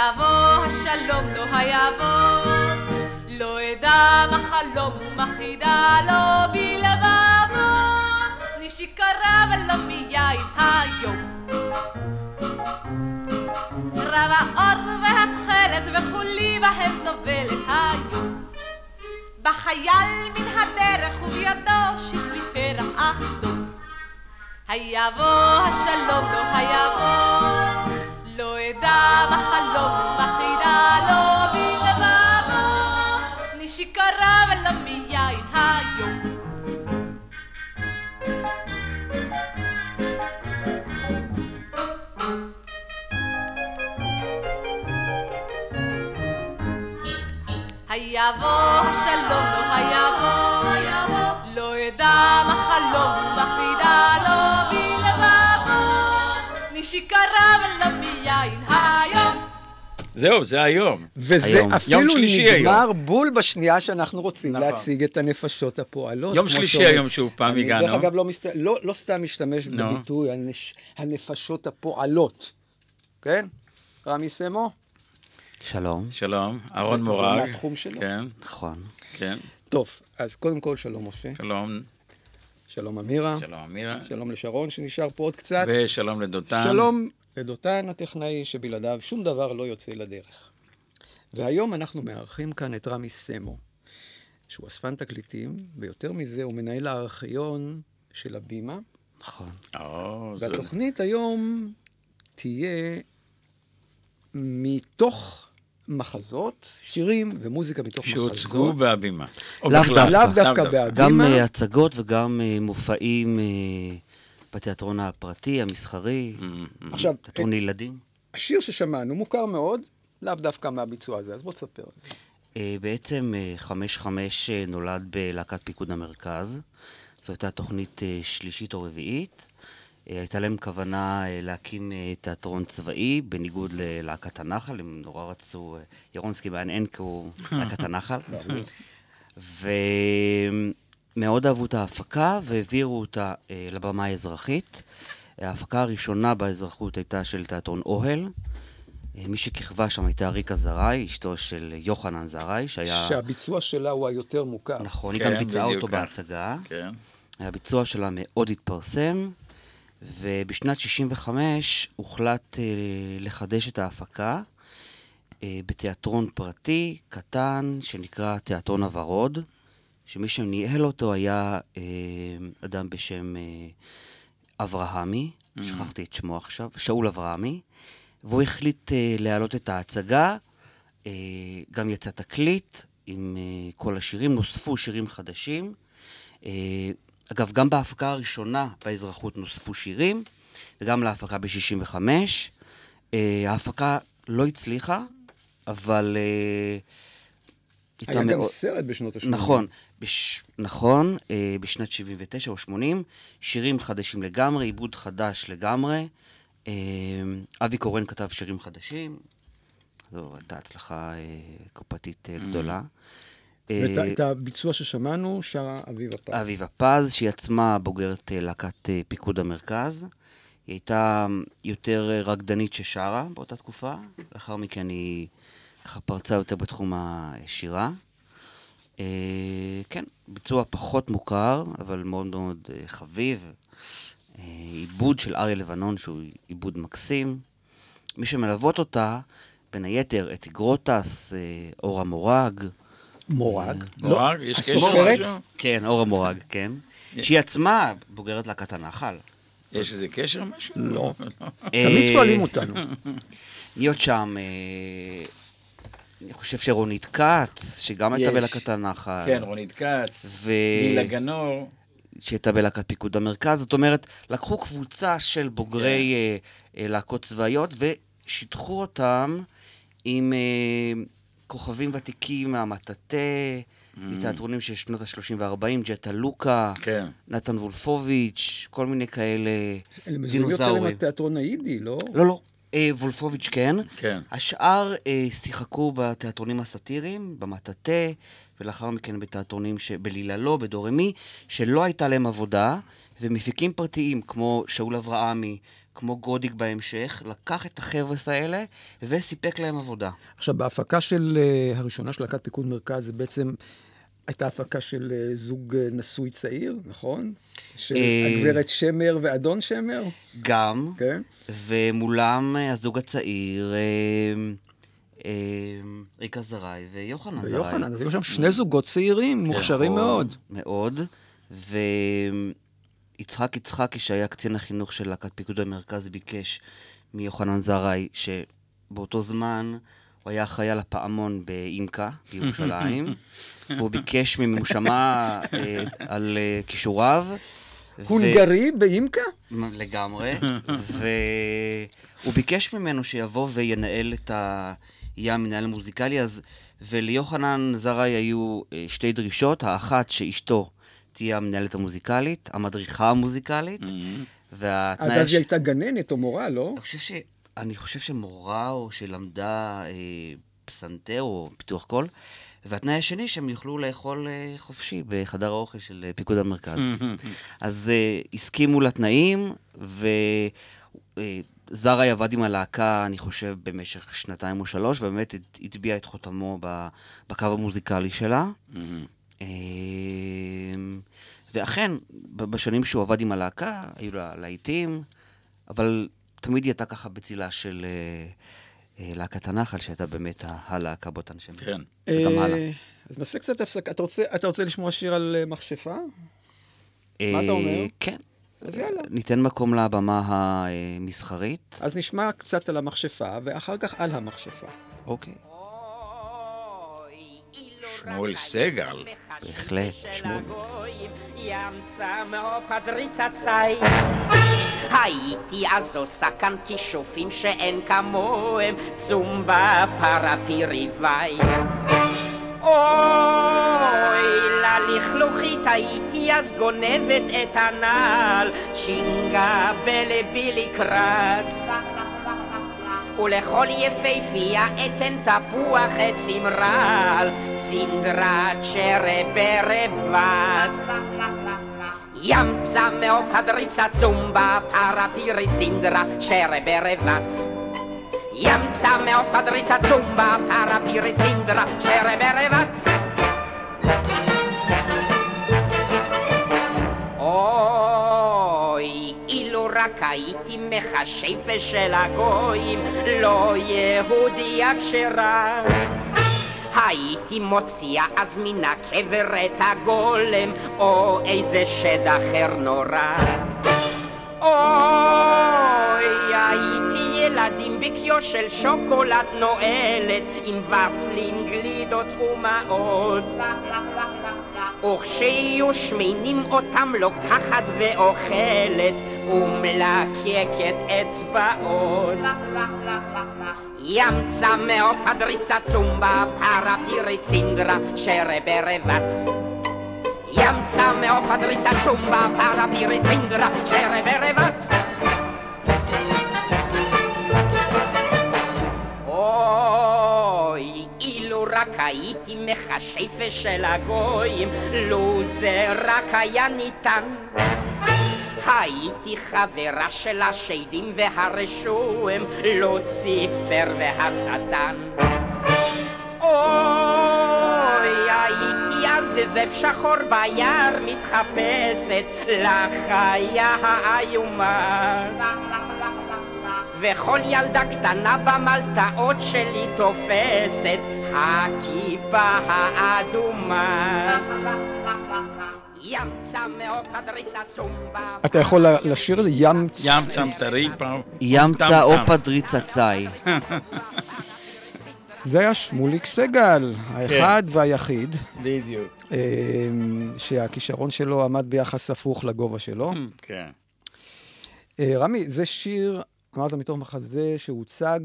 היבוא השלום לא היבוא, לא אדע מה חלום ומחידה לא בלבבו, נשיקרה ולא מיין היום. רב האור והתכלת וכולי בהם טובלת היום. בחייל מן הדרך ובידו שתלי פרח אדום. היבוא השלום לא היבוא, אדע בחלום ומחידה לא בלבבו, נשיקרה ולא מיין היום. היבוא השלום לא היבוא, לא זהו, זה היום. וזה היום. אפילו נגמר היום. בול בשנייה שאנחנו רוצים נכון. להציג את הנפשות הפועלות. יום שלישי שאומר, היום שהוא פעם אני הגענו. דרך אגב, לא, מסת... לא, לא סתם משתמש no. בביטוי הנש... הנפשות הפועלות. כן? רמי סמו? שלום. שלום, אהרון מורג. זה מהתחום שלו? כן. נכון. כן. טוב, אז קודם כל שלום משה. שלום. שלום אמירה. שלום אמירה. שלום לשרון שנשאר פה עוד קצת. ושלום לדותן. שלום לדותן הטכנאי שבלעדיו שום דבר לא יוצא לדרך. והיום אנחנו מארחים כאן את רמי סמו, שהוא אספן תקליטים, ויותר מזה הוא מנהל הארכיון של הבימה. נכון. והתוכנית זה... היום תהיה מתוך מחזות, שירים ומוזיקה מתוך מחזות. שהוצגו בהבימה. לאו דווקא. לאו דווקא בהבימה. גם uh, הצגות וגם uh, מופעים uh, בתיאטרון הפרטי, המסחרי, mm-hmm. עכשיו, תיאטרון לילדים. השיר ששמענו מוכר מאוד, לאו דווקא מהביצוע הזה, אז בוא תספר. Uh, בעצם חמש חמש נולד בלהקת פיקוד המרכז. זו הייתה תוכנית שלישית או רביעית. אה, הייתה להם כוונה אה, להקים אה, תיאטרון צבאי, בניגוד ללהקת הנחל, הם נורא רצו, ירונסקי ואין כי הוא להקת הנחל. ומאוד אהבו את ההפקה והעבירו אותה לבמה האזרחית. ההפקה הראשונה באזרחות הייתה של תיאטרון אוהל. מי שכיכבה שם הייתה ריקה זרעי, אשתו של יוחנן זרעי, שהיה... שהביצוע שלה הוא היותר מוכר. נכון, כן, היא גם ביצעה אותו בהצגה. כן. הביצוע שלה מאוד התפרסם. ובשנת 65 הוחלט אה, לחדש את ההפקה אה, בתיאטרון פרטי קטן שנקרא תיאטרון הוורוד, שמי שניהל אותו היה אה, אדם בשם אה, אברהמי, mm-hmm. שכחתי את שמו עכשיו, שאול אברהמי, והוא החליט אה, להעלות את ההצגה, אה, גם יצא תקליט עם אה, כל השירים, נוספו שירים חדשים. אה, אגב, גם בהפקה הראשונה באזרחות נוספו שירים, וגם להפקה ב-65. Uh, ההפקה לא הצליחה, אבל... Uh, היה גם מאוד... סרט בשנות ה-80. נכון, בש... נכון, uh, בשנת 79 או 80, שירים חדשים לגמרי, עיבוד חדש לגמרי. Uh, אבי קורן כתב שירים חדשים, זו הייתה הצלחה uh, קופתית uh, גדולה. Mm. ואת אה, הביצוע ששמענו שרה אביבה פז. אביבה פז, שהיא עצמה בוגרת אה, להקת אה, פיקוד המרכז. היא הייתה יותר רקדנית ששרה באותה תקופה, לאחר מכן היא ככה פרצה יותר בתחום השירה. כן, ביצוע פחות מוכר, אבל מאוד מאוד חביב. עיבוד של אריה לבנון, שהוא עיבוד מקסים. מי שמלוות אותה, בין היתר, אתי גרוטס, אה, אורה מורג. מורג. מורג? לא, יש קשר? כן, אורה מורג, כן. שהיא עצמה בוגרת להקת הנחל. יש איזה קשר משהו? לא. אה, תמיד שואלים אותנו. עוד שם? אני חושב שרונית כץ, שגם הייתה. בלהקת הנחל. כן, רונית כץ, ו... גילה גנור. שהייתה בלהקת פיקוד המרכז. זאת אומרת, לקחו קבוצה של בוגרי כן. אה, אה, להקות צבאיות ושיטחו אותם עם אה, כוכבים ותיקים מהמטאטה, מתיאטרונים של שנות ה-30 וה-40, ג'טה לוקה, Mm. כן. נתן וולפוביץ', כל מיני כאלה אלה מזוהים יותר עם דינוזאורים. התיאטרון היידי, לא? לא, לא. אה, וולפוביץ' כן. כן. השאר אה, שיחקו בתיאטרונים הסאטיריים, במטאטה, ולאחר מכן בתיאטרונים שבליללו, בדורמי, שלא הייתה להם עבודה, ומפיקים פרטיים כמו שאול אברהמי, כמו גודיק בהמשך, לקח את החבר'ה האלה וסיפק להם עבודה. עכשיו, בהפקה של, אה, הראשונה של להקת פיקוד מרכז, זה בעצם הייתה הפקה של אה, זוג אה, נשוי צעיר, נכון? של אה, הגברת שמר ואדון שמר, גם, כן? ומולם הזוג הצעיר, ריקה זרעי ויוחנן זרעי. ויוחנן, היו שם שני זוגות צעירים, מוכשרים נכון, מאוד. מאוד. ויצחק יצחקי, שהיה קצין החינוך של להקת פיקוד המרכז, ביקש מיוחנן זרעי, שבאותו זמן הוא היה אחראי על הפעמון באימקה, בירושלים, והוא ביקש ממנו, הוא שמע אה, על אה, כישוריו. הונגרי באימקה? לגמרי, והוא ביקש ממנו שיבוא וינהל את ה... יהיה המנהל המוזיקלי, אז... וליוחנן זרעי היו אה, שתי דרישות, האחת שאשתו תהיה המנהלת המוזיקלית, המדריכה המוזיקלית, והתנאי... עד אז היא הייתה גננת או מורה, לא? אני חושב ש... אני חושב שמורה או שלמדה אה, פסנתר או פיתוח קול, והתנאי השני שהם יוכלו לאכול אה, חופשי בחדר האוכל של אה, פיקוד המרכז. אז אה, הסכימו לתנאים, וזרעי עבד עם הלהקה, אני חושב, במשך שנתיים או שלוש, ובאמת הט- הטביע את חותמו בקו המוזיקלי שלה. אה, ואכן, ב- בשנים שהוא עבד עם הלהקה, היו לה להיטים, אבל תמיד היא הייתה ככה בצילה של אה, להקת הנחל, שהייתה באמת הלהקה באותן שנים. כן. וגם הלאה. אה, אז נעשה קצת הפסקה. אתה רוצה- אתה רוצה לשמוע שיר על אה, מכשפה? אה, מה אתה אומר? כן. אז יאללה. ניתן מקום לבמה המסחרית. אז נשמע קצת על המכשפה, ואחר כך על המכשפה. אוקיי. שמואל סגל. בהחלט, שמואל. הייתי אז עושה כאן כישופים שאין כמוהם, צומבה פרפירי וואי. אוי, ללכלוכית הייתי אז גונבת את הנעל, שינגה בלבי לקרץ. ולכל יפהפייה אתן תפוח את צמרל, צינדרת שרברבת. Jamca me opadrica zumba, parapiri cindra, scere berevaz. Jamca me opadrica zumba, parapiri cindra, scere הייתי מכשפה של הגויים, לא יהודייה כשרה. הייתי מוציאה אז מן הקבר את הגולם, או איזה שד אחר נורא. אוי, הייתי ילדים בקיו של שוקולד נועלת, עם ופלים, גלידות ומעות. וכשיהיו שמנים אותם לוקחת ואוכלת, ומלקקת אצבעות. Jamca me opadrica zumba, parapiri cindra, scere berevaz. Jamca me opadrica zumba, parapiri cindra, scere berevaz. רק הייתי מכשפה של הגויים, לו זה רק היה ניתן. הייתי חברה של השדים והרשועים, לוציפר והשטן. אוי, הייתי אז דזב שחור ביער מתחפשת לחיה האיומה. וכל ילדה קטנה במלטעות שלי תופסת הכיפה האדומה. אתה יכול לשיר לי ים... ים צם טריפה. אופה דריצה צאי. זה היה שמוליק סגל, האחד והיחיד, בדיוק. אמ, שהכישרון שלו עמד ביחס הפוך לגובה שלו. כן. אה, רמי, זה שיר, אמרת מתוך מחזה שהוצג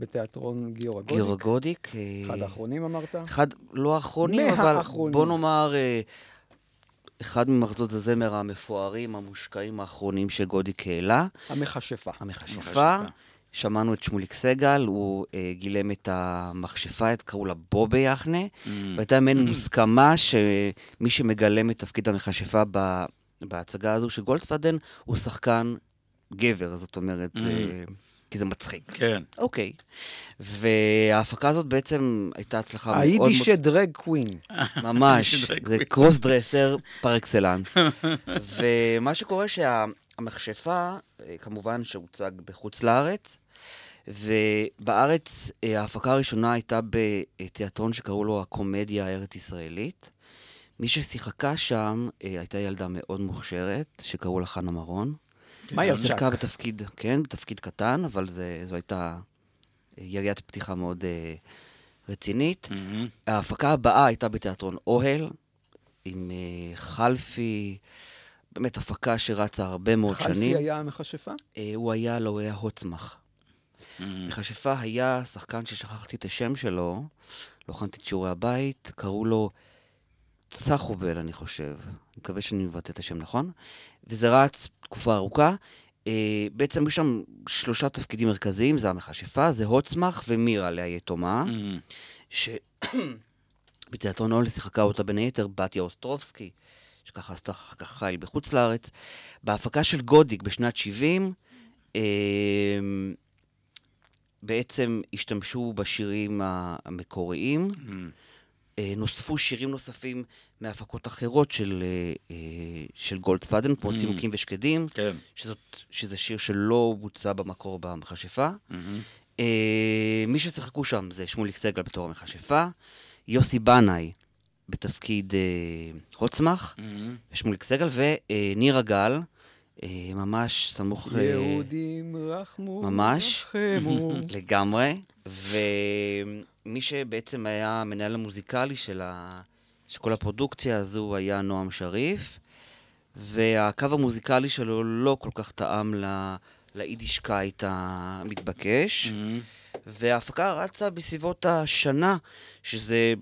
בתיאטרון גיורא גיורא גודיק. גודיק. אה, אחד האחרונים אמרת? אחד, לא האחרונים, אבל מהאחרונים. בוא נאמר, אה, אחד ממחזות הזמר המפוארים, המושקעים האחרונים שגודיק העלה. המכשפה. המכשפה. שמענו את שמוליק סגל, הוא אה, גילם את המכשפה, את קראו לה בובה יחנה, והייתה מעין מוסכמה שמי שמגלם את תפקיד המכשפה ב, בהצגה הזו של גולדפדן, הוא שחקן גבר, זאת אומרת, אה, כי זה מצחיק. כן. אוקיי. וההפקה הזאת בעצם הייתה הצלחה מאוד... היידישה דרג קווין. ממש, זה. קרוס דרסר פר אקסלנס. ומה שקורה שהמכשפה, אה, כמובן שהוצג בחוץ לארץ, ובארץ אה, ההפקה הראשונה הייתה בתיאטרון שקראו לו הקומדיה הארץ-ישראלית. מי ששיחקה שם אה, הייתה ילדה מאוד מוכשרת, שקראו לה חנה מרון. יצ'ק? שיחקה בתפקיד, כן, בתפקיד קטן, אבל זה, זו הייתה יריית פתיחה מאוד אה, רצינית. מהמם. ההפקה הבאה הייתה בתיאטרון אוהל, עם אה, חלפי, באמת הפקה שרצה הרבה מאוד חלפי שנים. היה המכשפה? אה, הוא היה, לא, הוא היה הוצמח. מהמם. מכשפה היה שחקן ששכחתי את השם שלו, לא הכנתי את שיעורי הבית, קראו לו צחובל, אני חושב. אני מקווה שאני מבטא את השם נכון. וזה רץ תקופה ארוכה. אה, בעצם היו שם שלושה תפקידים מרכזיים, זה המכשפה, זה הוצמח ומירה לאה יתומה. מהמם. שבתיאטרון אוהל שיחקה אותה בין היתר בתיה אוסטרובסקי, שככה עשתה אחר כך חיל בחוץ לארץ. בהפקה של גודיק בשנת 70, אה, בעצם השתמשו בשירים המקוריים. מהמם. אה, נוספו שירים נוספים מהפקות אחרות של, אה, אה, של גולדפדן, כמו Mm. צימוקים ושקדים, כן. שזאת, שזה שיר שלא בוצע במקור במכשפה. אה, מי ששיחקו שם זה שמוליק סגל בתור המכשפה, יוסי בנאי בתפקיד הוצמח, מהמם. שמוליק סגל, ונירה גל, אה, ממש סמוך ל... יהודים רחמו, ממש. רחמו. לגמרי, ומי שבעצם היה המנהל המוזיקלי של, ה... של כל הפרודוקציה הזו היה נועם שריף, והקו המוזיקלי שלו לא כל כך טעם ל... ליידישקייט המתבקש. מהמם. וההפקה רצה בסביבות השנה, שזה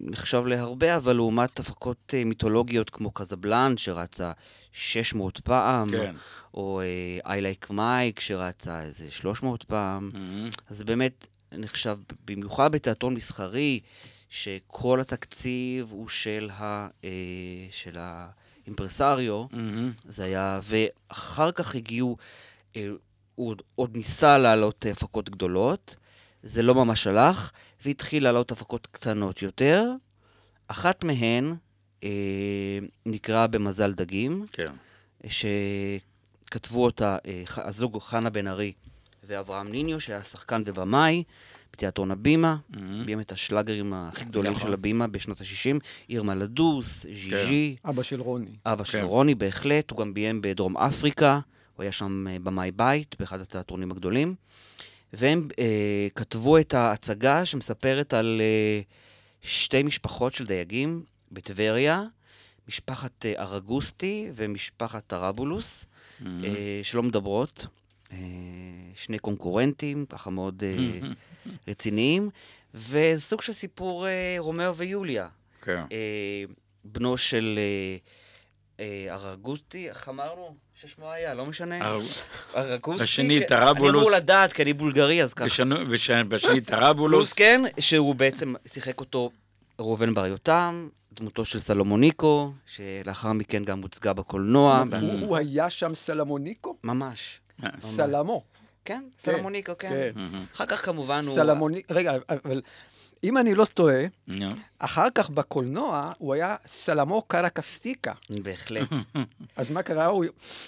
נחשב להרבה, אבל לעומת הפקות אה, מיתולוגיות כמו קזבלן, שרצה 600 פעם, כן. או אה, I Like Mike, שרצה איזה 300 פעם. מהמם. אז באמת נחשב, במיוחד בתיאטרון מסחרי, שכל התקציב הוא של, ה, אה, של האימפרסריו, מהמם. זה היה, ואחר כך הגיעו, אה, הוא עוד- עוד ניסה להעלות הפקות גדולות, זה לא ממש הלך, והתחיל להעלות הפקות קטנות יותר. אחת מהן נקראה במזל דגים, כן. שכתבו אותה אה, ח- הזוג חנה בן ארי ואברהם ניניו, שהיה שחקן ובמאי בתיאטרון הבימה, מהמם. ביים את השלאגרים הכי גדולים נכון. של הבימה בשנות ה-60, אירמה לדוס, ז'יז'י. אבא של רוני. אבא של כן. רוני, בהחלט, הוא גם ביים בדרום אפריקה, הוא היה שם אה, במאי בית, באחד התיאטרונים הגדולים. והם אה, כתבו את ההצגה שמספרת על אה, שתי משפחות של דייגים בטבריה, משפחת אה, ארגוסטי ומשפחת טראבולוס, מהמם. אה, שלא מדברות. אה, שני קונקורנטים, ככה מאוד רציניים, וסוג של סיפור רומאו ויוליה. כן. בנו של ארגוסטי, איך אמרנו? ששמו היה, לא משנה. ארגוסטי. השני, כן, טראבולוס. אני אמור לדעת, כי אני בולגרי, אז ככה. בשני טראבולוס. כן, שהוא בעצם שיחק אותו ראובן בר יותם, דמותו של סלומוניקו, שלאחר מכן גם הוצגה בקולנוע. הוא הוא היה שם סלמוניקו? ממש. סלמו. כן, סלומוניקו, כן. כן. אחר כך כמובן הוא... סלמוני... רגע, אבל אם אני לא טועה. אחר כך בקולנוע הוא היה סלמו קרקסטיקה. בהחלט. אז מה קרה?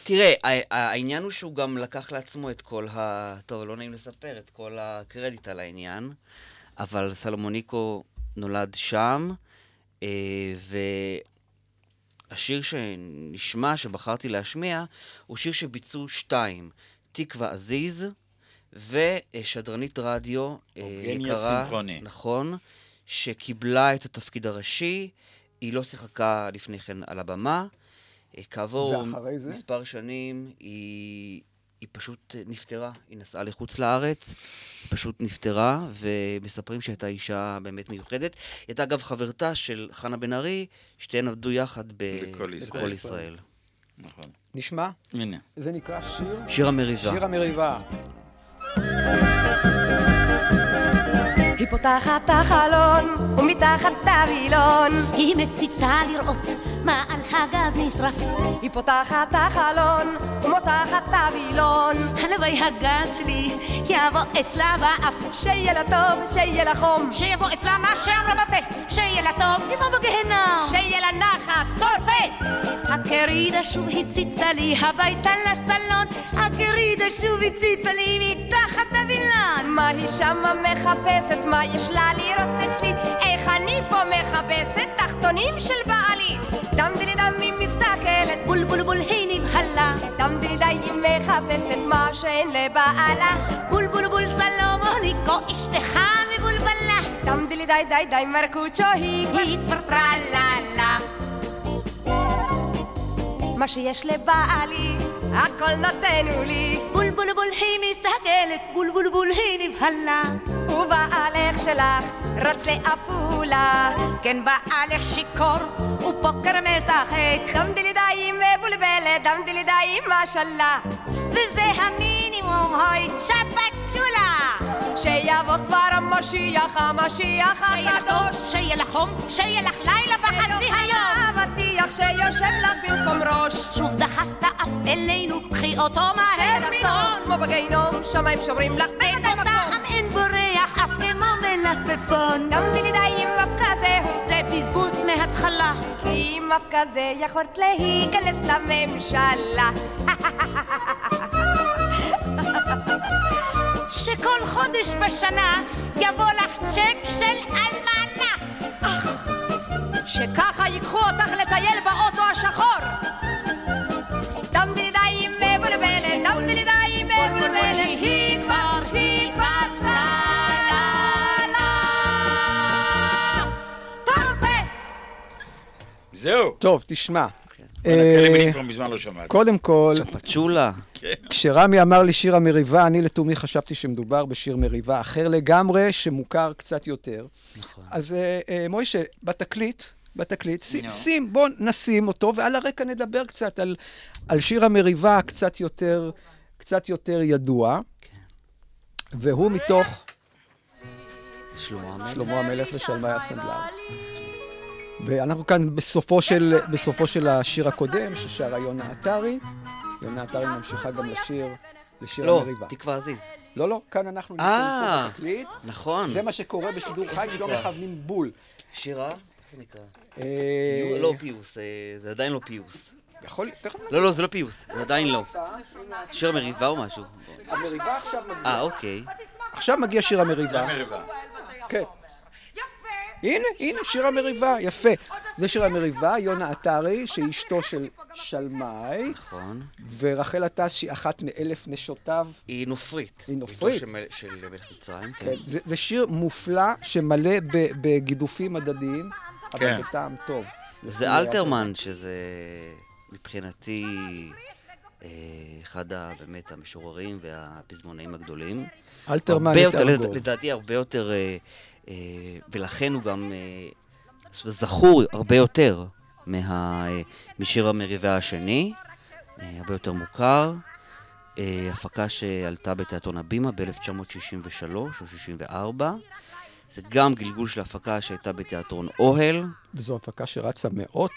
תראה, העניין הוא שהוא גם לקח לעצמו את כל ה... טוב, לא נעים לספר את כל הקרדיט על העניין, אבל סלומוניקו נולד שם, אה, והשיר שנשמע, שבחרתי להשמיע, הוא שיר שביצעו שתיים, תקווה עזיז ושדרנית רדיו אה, אובגניה יקרה, שמחוני. נכון, שקיבלה את התפקיד הראשי, היא לא שיחקה לפני כן על הבמה. אה, כעבור? מספר שנים היא, היא פשוט אה, נפטרה. היא נסעה לחוץ לארץ, היא פשוט נפטרה, ומספרים שהייתה אישה באמת מיוחדת. היא הייתה אגב חברתה של חנה בן ארי, שתיהן עבדו יחד ב- ב"קול ישראל". ב"קול ישראל. נכון. נשמע? הנה. זה נקרא שיר? שיר המריבה. שיר המריבה. היא פותחת את החלון, ומתחת הווילון. היא מציצה לראות מה על הגז נשרף. היא פותחת החלון, ומותחת את הווילון. הלוואי הגז שלי יבוא אצלה באף. שיהיה לה טוב, שיהיה לה חום. שיבוא אצלה מה שאמרה בפה. שיהיה לה טוב, יבוא בגיהנום. שיהיה לה נחת, טורפה! הקרידה שוב הציצה לי הביתה לסלון. הקרידה שוב הציצה לי מתחת הווילון. מה היא שמה מחפשת? מה יש לה לראות אצלי? איך אני פה מחפשת תחתונים של בעלי? דם דילי דם היא מסתכלת, בול בול בול היא נבהלה. דם דילי די מחפשת מה שאין לבעלה. בול בול בול סלומוניקו אשתך מבולבלה. דם דילי די די די מרקוצ'ו היא כבר טרללה. מה שיש לבעלי, הכל נותנו לי. בול בול בול היא מסתכלת. בול בול בול היא נבהלה. ובעלך שלך רץ לעפולה. כן בעלך שיכור ופוקר משחק. דם דילי די היא מבולבלת, דם דילי די היא משלה. וזה המינימום, אוי צ'פצ'ולה! שיבוא כבר המשיח, המשיח הקדוש. שיהיה לך חום, שיהיה לך לילה בחצי היום! אבטיח שיושב לך במקום ראש. שוב דחפת אף אלינו, קחי אותו מהר מנון! כמו בגיהנום, שמיים שומרים לך אין בינתיים בו מקום. טעם, אין בו ריח, אף כמו מלפפון! דילי די עם מפקע זהו, זה בזבוז מההתחלה! כי עם מפקע זה יכולת להיכנס לממשלה. שכל חודש בשנה יבוא לך צ'ק של אלמנה! שככה ייקחו אותך לטייל באוטו השחור. דם דילי די היא מבולבלת, דם דילי די היא מבולבלת. היא כבר, היא כבר זהו. טוב, תשמע. כאלה אה, מזמן לא. קודם כל, פצ'ולה. כן. כשרמי אמר לי שיר המריבה, אני לתומי חשבתי שמדובר בשיר מריבה אחר לגמרי, שמוכר קצת יותר. נכון. אז אה, אה, מוישה, בתקליט, בתקליט, שים, נו. שים, בוא נשים אותו, ועל הרקע נדבר קצת על, על שיר המריבה קצת יותר, קצת יותר ידוע. והוא מתוך שלמה המלך. שלמה המלך ושלמאי הסנדלר. ואנחנו כאן בסופו של, בסופו של השיר הקודם, ששרה יונה עטרי. יונה עטרי ממשיכה גם לשיר, לשיר לא, המריבה. תקווה עזיז. לא, לא, כאן אנחנו אה, נמצאים פה בתקליט. נכון. זה מה שקורה בשידור חי, שלא? מכוונים בול. שירה? איך זה נקרא? אה, לא פיוס, אה, זה עדיין לא פיוס. יכול, תכף לא, לא, זה לא פיוס, זה עדיין לא. שיר מריבה או משהו? המריבה עכשיו אה, מגיע. אוקיי. עכשיו מגיע שיר המריבה. מריבה. כן. הנה, הנה, שיר המריבה, יפה. זה שיר המריבה, יונה עטרי, שהיא אשתו של שלמאי, נכון. ורחל עטס, שהיא אחת מאלף נשותיו. היא נופרית. היא נופרית. של מל- של מלך מצרים, כן. כן, זה, זה שיר מופלא שמלא ב, בגידופים הדדיים, אבל כן. בטעם טוב. זה אלתרמן, שזה מבחינתי אה, אחד באמת המשוררים והפזמונאים הגדולים. אלתרמן יותר, גוב. לדעתי הרבה יותר, אה, אה, ולכן הוא גם זכור הרבה יותר מה, משיר המריבה השני, הרבה יותר מוכר. הפקה שעלתה בתיאטרון הבימה ב-1963 או 64. זה גם גלגול של הפקה שהייתה בתיאטרון אוהל, וזו הפקה שרצה מאות.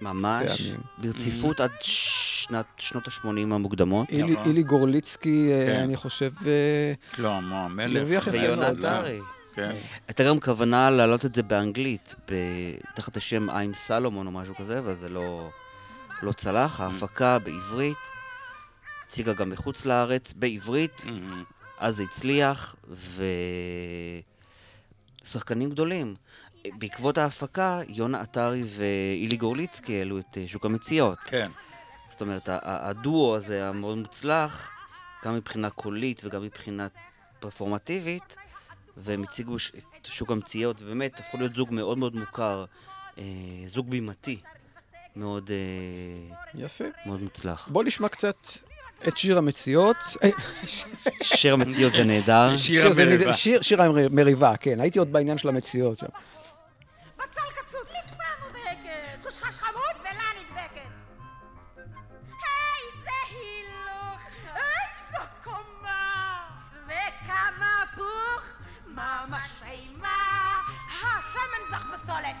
ממש, פעמים. ברציפות עד שנת, שנות ה-80 המוקדמות. אילי. אילי גורליצקי, אה, כן. אני חושב, אה, שלמה המלך. הרוויח יפה ויונה. עטרי. כן. הייתה גם כוונה להעלות את זה באנגלית, תחת השם I'm סלומון או משהו כזה, אבל זה לא, לא צלח. ההפקה בעברית, הציגה גם מחוץ לארץ, בעברית, אז זה הצליח, ושחקנים גדולים. בעקבות ההפקה, יונה עטרי ואילי גורליצקי העלו את אה, שוק המציאות. כן. זאת אומרת, הדואו הזה המאוד מוצלח, גם מבחינה קולית וגם מבחינה פרפורמטיבית, והם הציגו את שוק המציאות, ובאמת הפכו להיות זוג מאוד מאוד מוכר, אה, זוג בימתי, מאוד, אה, יפה. מאוד מוצלח. בוא נשמע קצת את שיר המציאות. שיר המציאות זה נהדר. שיר נד- שיר- שיר המריבה, כן. הייתי עוד בעניין של המציאות שם. בצל קצוץ. נקפה מובהקת. חושחש חמוד. ולה נדבקת. איזה הילוך. איזו קומה. וכמה פוך. ממש אימה. השמן זך בסולת.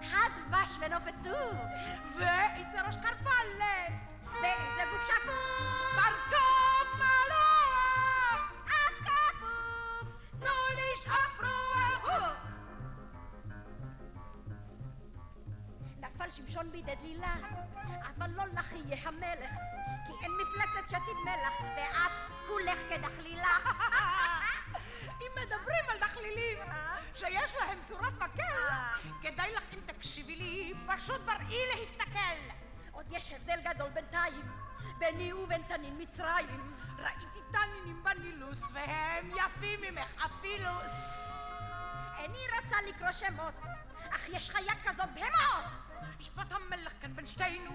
הדבש ונופת צור. ואיזה ראש קרפלת. ואיזה גוף שקוף. נפל שמשון בידי דלילה, אבל לא לך יהיה המלך, כי אין מפלצת שתיד מלח, ואת כולך כדחלילה. אם מדברים על דחלילים, שיש להם צורת מקל, כדאי לך אם תקשיבי לי, פשוט בראי להסתכל. עוד יש הבדל גדול בינתיים, ביני ובין תנין מצרים. ראיתי תנינים בנילוס, והם יפים ממך אפילו. איני רוצה לקרוא שמות, אך יש חיה כזאת בהמות! ישפוט המלך כאן בין שתינו,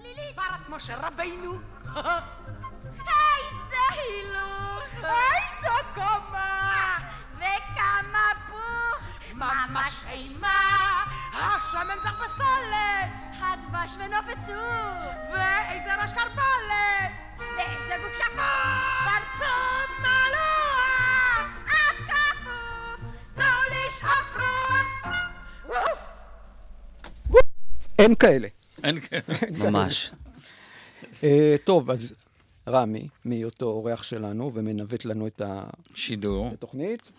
לילית פרת משה רבינו. איזה הילוך! איזו קומה! וכמה פוך! ממש אימה! השמן זך בסולת! הדבש ונופת צור! ואיזה ראש קרבלת! ואיזה גוף שפוף! פרצוף מלוח! אף כפוף! תנו לשאוף רוח! ווף! אין כאלה. אין כאלה. ממש. אה, טוב, אז רמי, מהיותו אורח שלנו ומנווט לנו את שידור. התוכנית,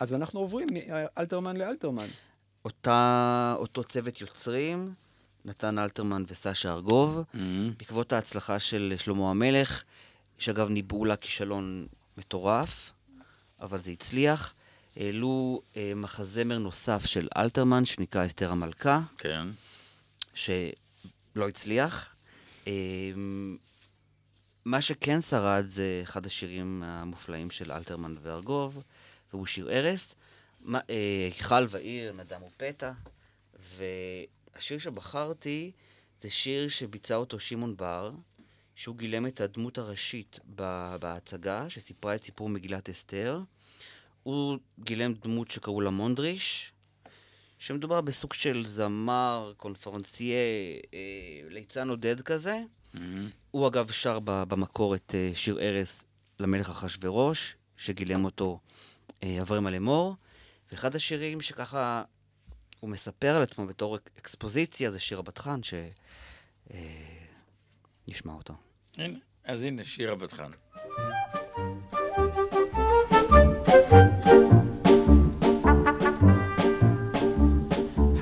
אז אנחנו עוברים מאלתרמן לאלתרמן. אותה, אותו צוות יוצרים, נתן אלתרמן וסשה ארגוב, בעקבות ההצלחה של שלמה המלך, שאגב ניבאו לה כישלון מטורף, אבל זה הצליח. העלו אה, מחזמר נוסף של אלתרמן, שנקרא אסתר המלכה, כן. שלא הצליח. אה, מה שכן שרד זה אחד השירים המופלאים של אלתרמן וארגוב, והוא שיר ערש. מה- אה, היכל ועיר, נדם ופתע, והשיר שבחרתי זה שיר שביצע אותו שמעון בר, שהוא גילם את הדמות הראשית בהצגה, שסיפרה את סיפור מגילת אסתר. הוא גילם דמות שקראו לה מונדריש, שמדובר בסוג של זמר, קונפרנסייה, אה, ליצן עודד כזה. הוא אגב שר במקור את אה, שיר ערש למלך אחשורוש, שגילם אותו אה, אברהם אלמור, ואחד השירים שככה הוא מספר על עצמו בתור אק- אקספוזיציה זה שיר הבת חן, שנשמע אותו. הנה, אז הנה, שיר הבת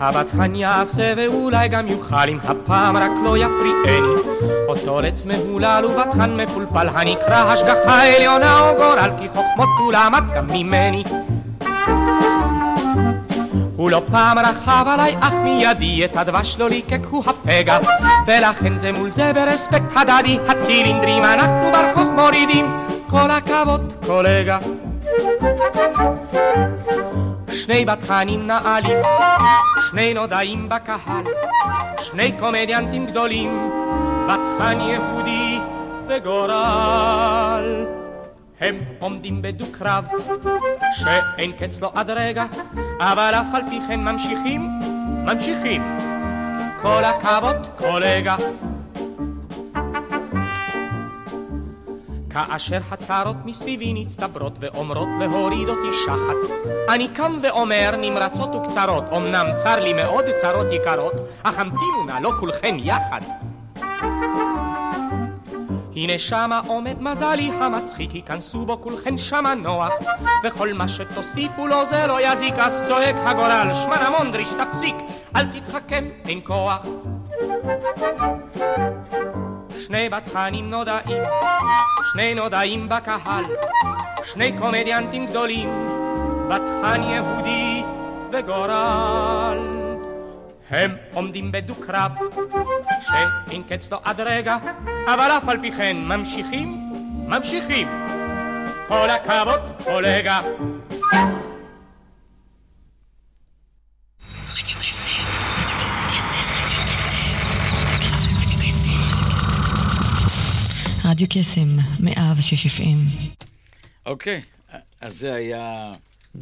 הבת יעשה ואולי גם יוכל אם הפעם רק לא יפריעני. אותו רץ מהולל ובת חן מפולפל הנקרא השגחה עליונה או גורל כי חוכמות הוא למד גם ממני. הוא לא פעם רכב עליי אך מידי את הדבש לא ליקק הוא הפגע. ולכן זה מול זה ברספקט הדדי הצילינדרים אנחנו ברחוב מורידים. כל הכבוד קולגה שני בת חנים נעלים, שני נודעים בקהל, שני קומדיאנטים גדולים, בת חן יהודי וגורל. הם עומדים בדו-קרב, שאין קץ לו עד רגע, אבל אף על פי כן ממשיכים, ממשיכים. כל הכבוד, קולגה. כאשר הצרות מסביבי נצטברות ואומרות להוריד אותי שחת אני קם ואומר נמרצות וקצרות אמנם צר לי מאוד צרות יקרות אך המתינו נא לא כולכן יחד הנה שמה עומד מזלי המצחיק, ייכנסו בו כולכן שמה נוח, וכל מה שתוסיפו לו זה לא יזיק, אז צועק הגורל, שמנה מונדריש תפסיק, אל תתחכם, אין כוח. שני בתחנים נודעים, שני נודעים בקהל, שני קומדיאנטים גדולים, בתחן יהודי וגורל. הם עומדים בדו-קרב, שאין קץ לו עד רגע, אבל אף על פי כן ממשיכים, ממשיכים. כל הכבוד, קולגה. רדיו קסם, 106 FM. אוקיי, אז זה היה...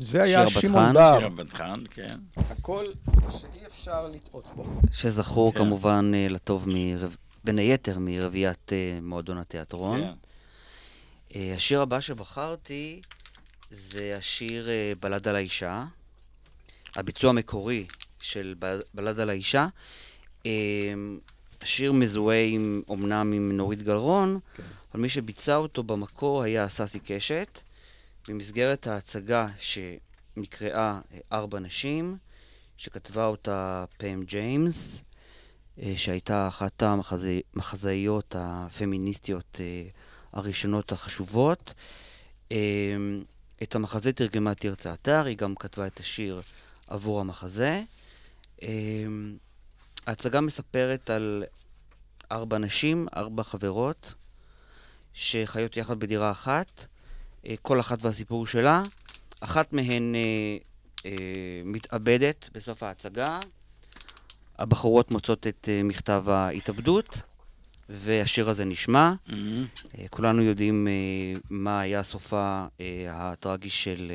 זה היה שמעון. בר. שיר הבטחן, כן. הכל שאי אפשר לטעות בו. שזכור כן. כמובן אה, לטוב, מרו- בין היתר, מרביעיית אה, מועדון התיאטרון. כן. אה, השיר הבא שבחרתי זה השיר בלד על האישה, הביצוע המקורי של בלד על האישה. השיר מזוהה עם, אומנם עם נורית גלרון, אבל מי שביצע אותו במקור היה ססי קשת, במסגרת ההצגה שנקראה אה, ארבע נשים, שכתבה אותה פם ג'יימס, אה, שהייתה אחת המחזאיות הפמיניסטיות אה, הראשונות החשובות. את המחזה תרגמה תרצה אתר, היא גם כתבה את השיר עבור המחזה. ההצגה מספרת על ארבע נשים, ארבע חברות, שחיות יחד בדירה אחת, אה, כל אחת והסיפור שלה. אחת מהן אה, אה, מתאבדת בסוף ההצגה, הבחורות מוצאות את אה, מכתב ההתאבדות, והשיר הזה נשמע. מהמם. אה, כולנו יודעים אה, מה היה סופה אה, הטרגי של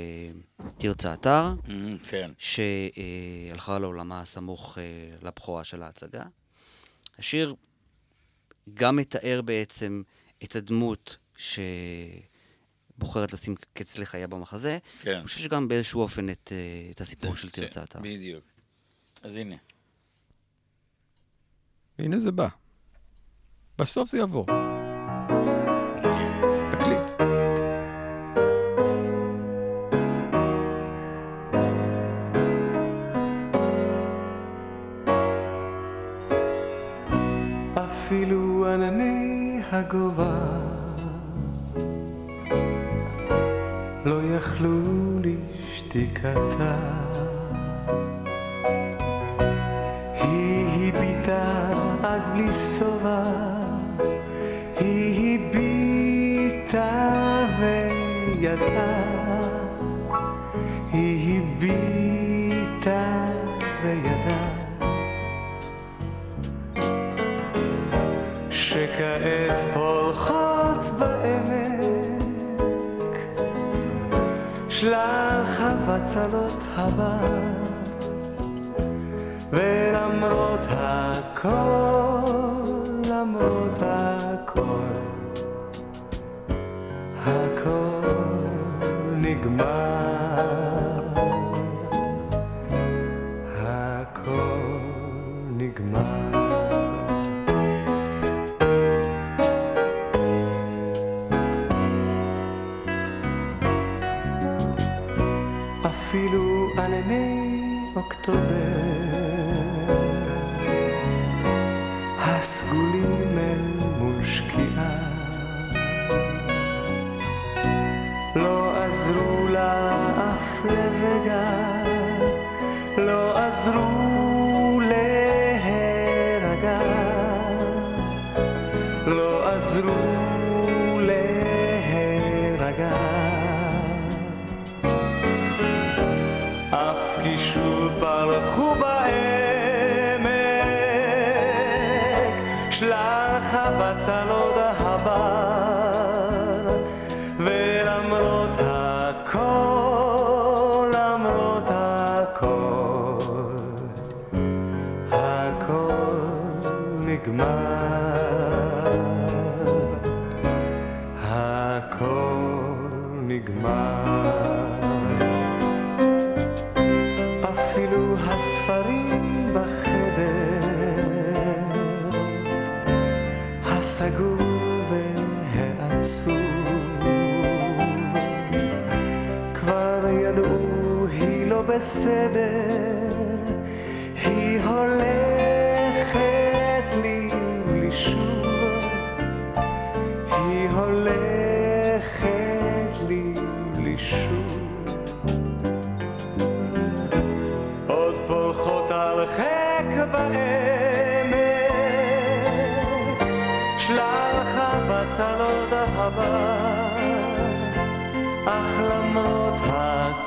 אה, תרצה אתר, מהמם, כן. שהלכה לעולמה סמוך אה, לבכורה של ההצגה. השיר גם מתאר בעצם את הדמות שבוחרת לשים קץ לחייה במחזה. כן. אני חושב שגם באיזשהו אופן את, את הסיפור של זה- תרצה אתר. בדיוק. אז הנה. הנה זה בא. בסוף זה יבוא. תקליט. אפילו ענני הגובה לא יכלו לשתיקתה. היא הביטה עד בלי שובע, שלח הבצלות הבר ולמרות הכל, למרות הכל לה אף לרגע לא עזרו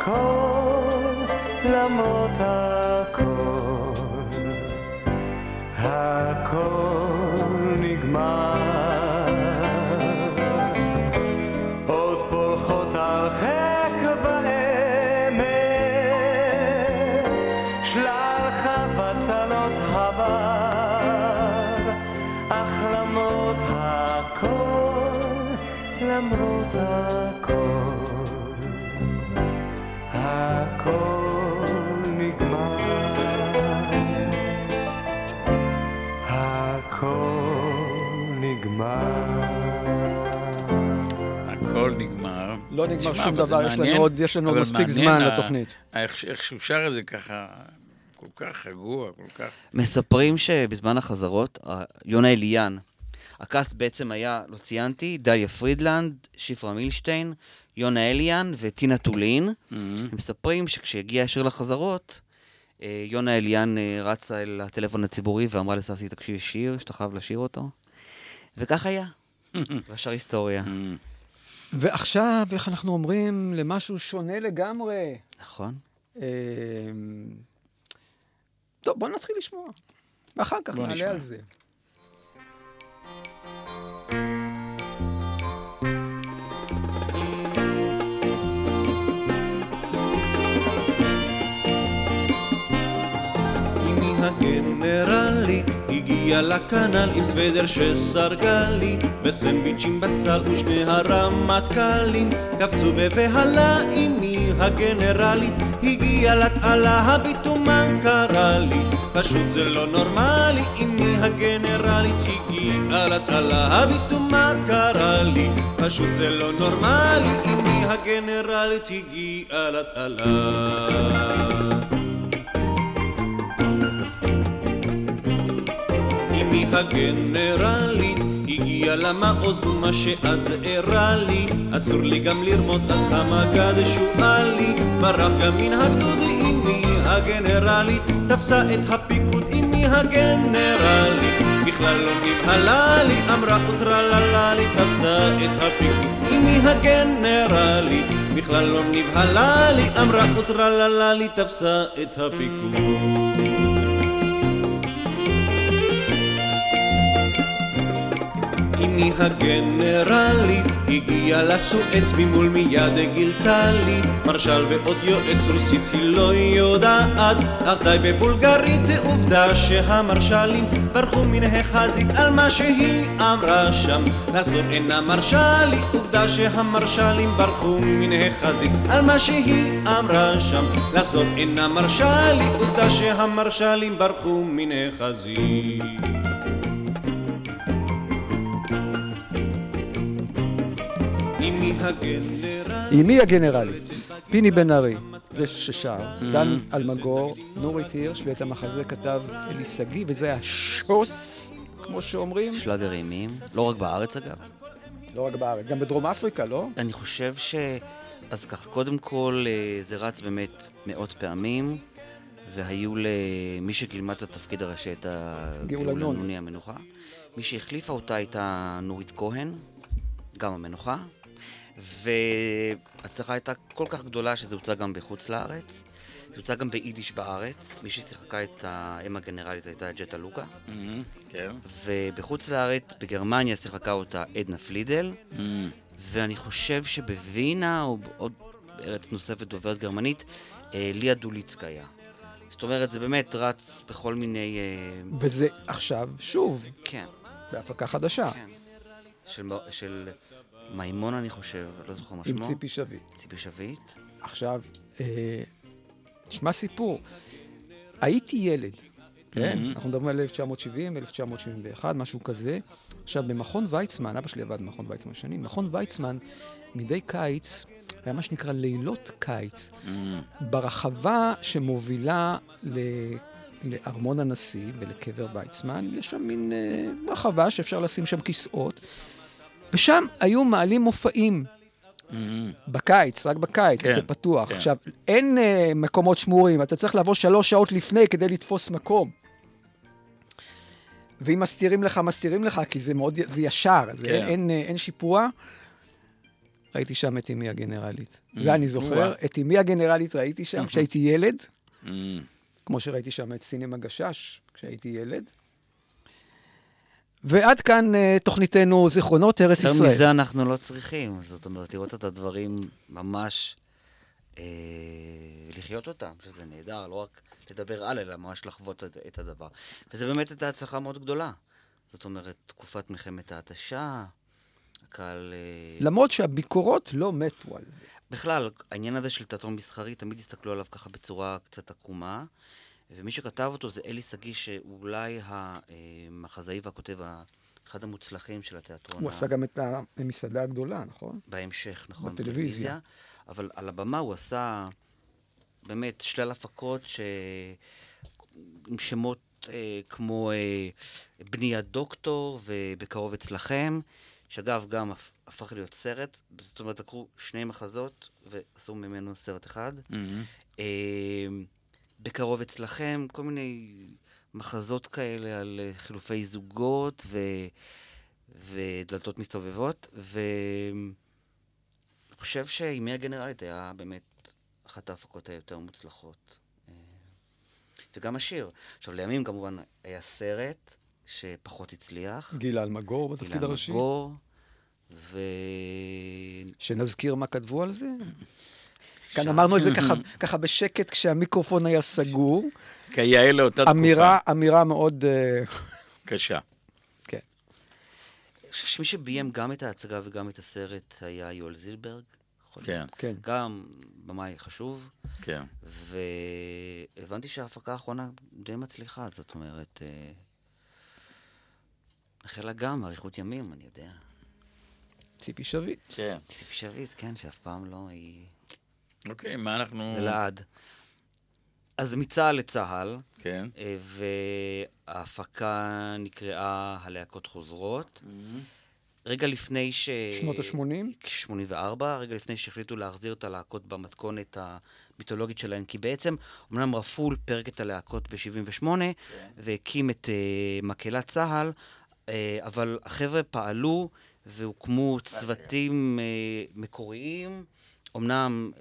הכל, למרות הכל, הכל נגמר. לא נגמר שום דבר, יש לנו עוד- יש לנו מספיק זמן לתוכנית. איך שהוא שר את זה ככה, כל כך רגוע, כל כך... מספרים שבזמן החזרות, יונה אליאן, ה cast בעצם היה, לא ציינתי, דליה פרידלנד, שפרה מילשטיין, יונה אליאן וטינה טולין. הם מספרים שכשהגיע השיר לחזרות, אה, יונה אליאן אה, רצה אל הטלפון הציבורי ואמרה לססי, תקשיב, שיר שאתה חייב לשיר אותו. וכך היה. והשאר היסטוריה. ועכשיו, איך אנחנו אומרים, למשהו שונה לגמרי. נכון. אמ, טוב, בוא נתחיל לשמוע. ואחר כך נעלה נשמע. על זה. הגנרלית הגיעה לכנל עם סוודר שסרגה לי וסנדוויצ'ים בסל ושני הרמטכ"לים. קפצו בבהלה אמי הגנרלית הגיעה לתעלה הביטו מה קרה לי פשוט זה לא נורמלי אמי הגנרלית הגיעה לתעלה הביטו מה קרה לי פשוט זה לא נורמלי אמי הגנרלית הגיעה לתעלה הגנרלית. הגיעה למעוז ומה שאז הראה לי אסור לי גם לרמוז אז המג"ד שועלי ברח גם מן הגדוד אמי הגנרלית תפסה את הפיקוד אמי הגנרלית. בכלל לא נבהלה לי אמרה וטרללה לי תפסה את הפיקוד אמי הגנרלית. בכלל לא נבהלה לי אמרה וטרללה לי תפסה את הפיקוד אמי הגנרלית הגיעה לסואץ ממול מיד גילתה לי. מרשל ועוד יועץ רוסית היא לא יודעת אך די בבולגרית עובדה שהמרשלים ברחו מן החזית על מה שהיא אמרה שם. לחזור אינה מרשה עובדה שהמרשלים ברחו מן החזית על מה שהיא אמרה שם. לחזור אינה מרשה עובדה שהמרשלים ברחו מן החזית אמי הגנרל אמי הגנרלית, פיני בן ארי, זה ששר, דן אלמגור, נורית הירש, ואת המחזה כתב אלי שגיא, וזה היה שוס, כמו שאומרים. שלאגר אימים, לא רק בארץ אגב. לא רק בארץ, גם בדרום אפריקה, לא? אני חושב ש... אז ככה, קודם כל, אה, זה רץ באמת מאות פעמים, והיו למי שגילמה את התפקיד הראשי, את גאולה הגאולה נון. נוני המנוחה. מי שהחליפה אותה הייתה נורית כהן, גם המנוחה, וההצלחה הייתה כל כך גדולה שזה הוצג גם בחוץ לארץ. זה הוצג גם ביידיש בארץ. מי ששיחקה את האם הגנרלית הייתה ג'טה לוקה. כן. ובחוץ לארץ, בגרמניה שיחקה אותה עדנה פלידל. ואני חושב שבווינה, או בעוד ארץ נוספת דוברת גרמנית, אה, ליה דוליצקיה. זאת אומרת, זה באמת רץ בכל מיני... אה, וזה עכשיו, שוב, כן. בהפקה חדשה. כן. של, של מימון, אני חושב, לא זוכר מה עם שמו. ציפי שביט. ציפי שביט. עכשיו, אה, תשמע סיפור. הייתי ילד, כן? Mhm. אנחנו מדברים על 1970, 1971, משהו כזה. עכשיו, במכון ויצמן, אבא שלי עבד במכון ויצמן שנים, מכון ויצמן, מדי קיץ היה מה שנקרא לילות קיץ. Mm. ברחבה שמובילה ל... לארמון הנשיא ולקבר ויצמן, יש שם מין אה, רחבה שאפשר לשים שם כיסאות, ושם היו מעלים מופעים. בקיץ, רק בקיץ, כן, זה פתוח. כן. עכשיו, אין אה, מקומות שמורים, אתה צריך לבוא שלוש שעות לפני כדי לתפוס מקום. ואם מסתירים לך, מסתירים לך, כי זה מאוד, זה ישר, זה כן. אין, אין, אה, אין שיפוע. ראיתי שם את אמי הגנרלית. זה אני זוכר. את אמי הגנרלית ראיתי שם כשהייתי ילד, Mm. כמו שראיתי שם את סינמה גשש כשהייתי ילד. ועד כאן אה, תוכניתנו זיכרונות ארץ יותר ישראל. מזה אנחנו לא צריכים. זאת אומרת, לראות את הדברים ממש, אה, לחיות אותם, שזה נהדר, לא רק לדבר על, אלא ממש לחוות את, את הדבר. וזה באמת הייתה הצלחה מאוד גדולה. זאת אומרת, תקופת מלחמת ההתשה, הקהל... אה, למרות שהביקורות לא מתו על זה. בכלל, העניין הזה של תיאטרון מסחרי, תמיד הסתכלו עליו ככה בצורה קצת עקומה, ומי שכתב אותו זה אלי שגיא, שהוא אולי המחזאי והכותב ה- אחד המוצלחים של התיאטרון. הוא ה- עשה גם את המסעדה הגדולה, נכון? בהמשך, נכון, בטלוויזיה. אבל על הבמה הוא עשה באמת שלל הפקות ש... עם שמות אה, כמו אה, בני הדוקטור ובקרוב אצלכם, שאגב גם הפ- הפך להיות סרט, זאת אומרת לקחו שני מחזות ועשו ממנו סרט אחד. מהמם. אה, בקרוב אצלכם, כל מיני מחזות כאלה על אה, חילופי זוגות ו... ודלתות מסתובבות, ואני חושב שימי הגנרלית היה באמת אחת ההפקות היותר מוצלחות. אה, וגם השיר. עכשיו, לימים כמובן היה סרט שפחות הצליח. גילה אלמגור בתפקיד גילה הראשי. אלמגור, ו... שנזכיר מה כתבו על זה? כאן אמרנו את זה ככה, ככה בשקט כשהמיקרופון היה סגור. כיאה לאותה תקופה. אמירה, אמירה מאוד... אה, קשה. כן. אני חושב שמי שביים גם את ההצגה וגם את הסרט היה יואל זילברג. כן. כן. גם במאי חשוב. כן. והבנתי שההפקה האחרונה די מצליחה, זאת אומרת, אה, החלה גם אריכות ימים, אני יודע. ציפי שביט. כן. ציפי שביט, כן, שאף פעם לא היא... אוקיי, מה אנחנו... זה לעד. אז מצה"ל לצה"ל, כן. אה, וההפקה נקראה הלהקות חוזרות. רגע לפני ש... שנות ה-80? 84, רגע לפני שהחליטו להחזיר את הלהקות במתכונת המיתולוגית שלהן, כי בעצם, אמנם רפול פירק את הלהקות ב-78, והקים את uh, מקהלת צה"ל, uh, אבל החבר'ה פעלו והוקמו צוותים uh, מקוריים, אמנם uh,